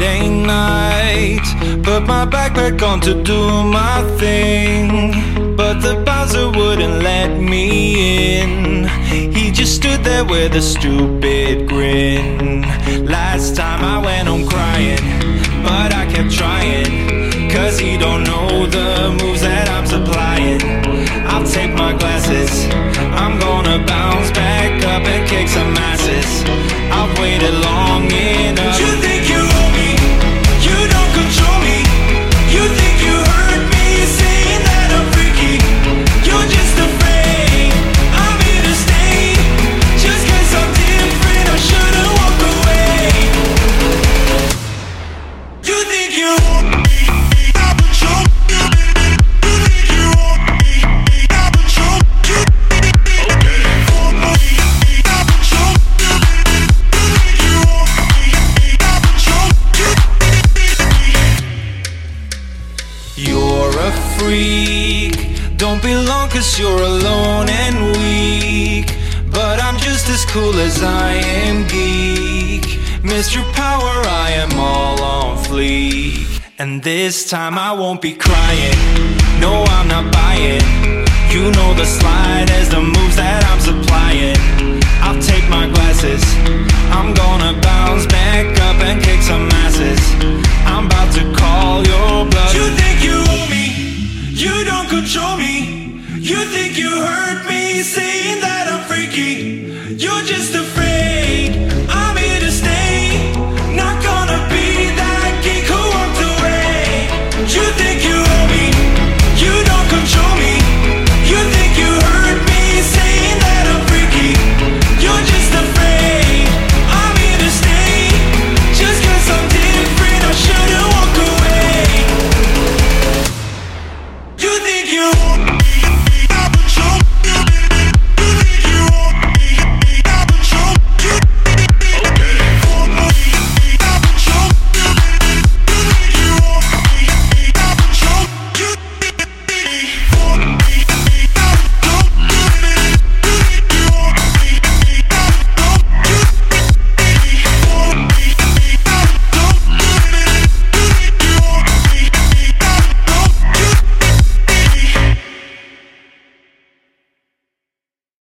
Friday night. Put my backpack on to do my thing. But the bouncer wouldn't let me in. He just stood there with a stupid grin. Last time I went home crying, but I kept trying. Cause he don't know the moves that I'm supplying. I'll take my glasses, freak. Don't belong cause you're alone and weak. But I'm just as cool as I am geek. Mr. Power, I am all on fleek. And this time I won't be crying. No, I'm not buying. You know the slide